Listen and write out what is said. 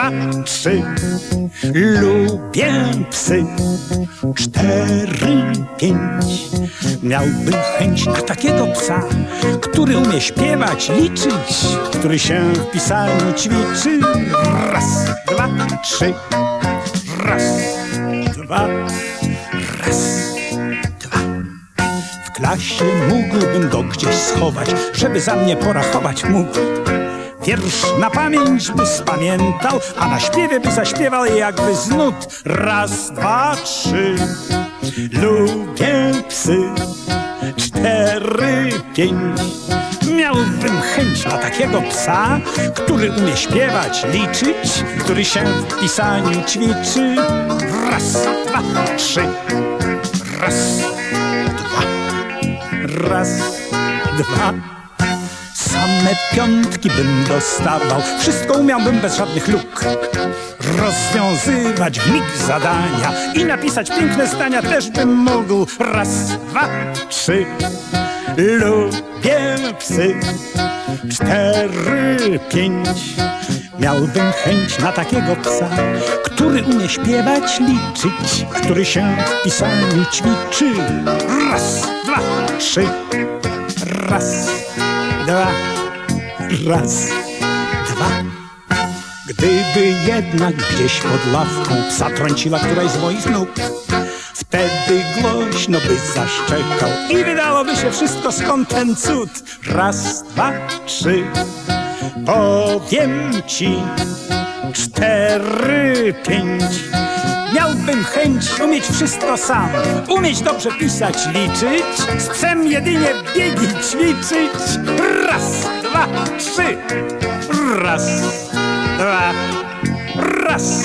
dwa, trzy. Lubię psy. Cztery, pięć. Miałbym chęć na takiego psa, który umie śpiewać, liczyć, który się w pisaniu ćwiczy. Raz, dwa, trzy. Raz, dwa, raz, dwa. W klasie mógłbym go gdzieś schować, żeby za mnie porachować mógł. Wiersz na pamięć by spamiętał, a na śpiewie by zaśpiewał jakby z nut. Raz, dwa, trzy. Lubię psy. Cztery, pięć. Miałbym chęć na takiego psa, który umie śpiewać, liczyć, który się w pisaniu ćwiczy. Raz, dwa, trzy. Raz, dwa. Raz, dwa. Same piątki bym dostawał, wszystko umiałbym bez żadnych luk. Rozwiązywać w mig zadania i napisać piękne zdania też bym mógł. Raz, dwa, trzy. Lubię psy. Cztery, pięć. Miałbym chęć na takiego psa, który umie śpiewać, liczyć, który się w pisaniu ćwiczy. Raz, dwa, trzy. Raz, dwa, raz, dwa. Gdyby jednak gdzieś pod ławką psa trąciła któraś z moich nóg, wtedy głośno by zaszczekał i wydałoby się wszystko skąd ten cud. Raz, dwa, trzy, powiem ci, cztery, pięć miałbym chęć umieć wszystko sam. Umieć dobrze pisać, liczyć, z psem jedynie biegi ćwiczyć. Raz, dwa, trzy. Raz, dwa, raz.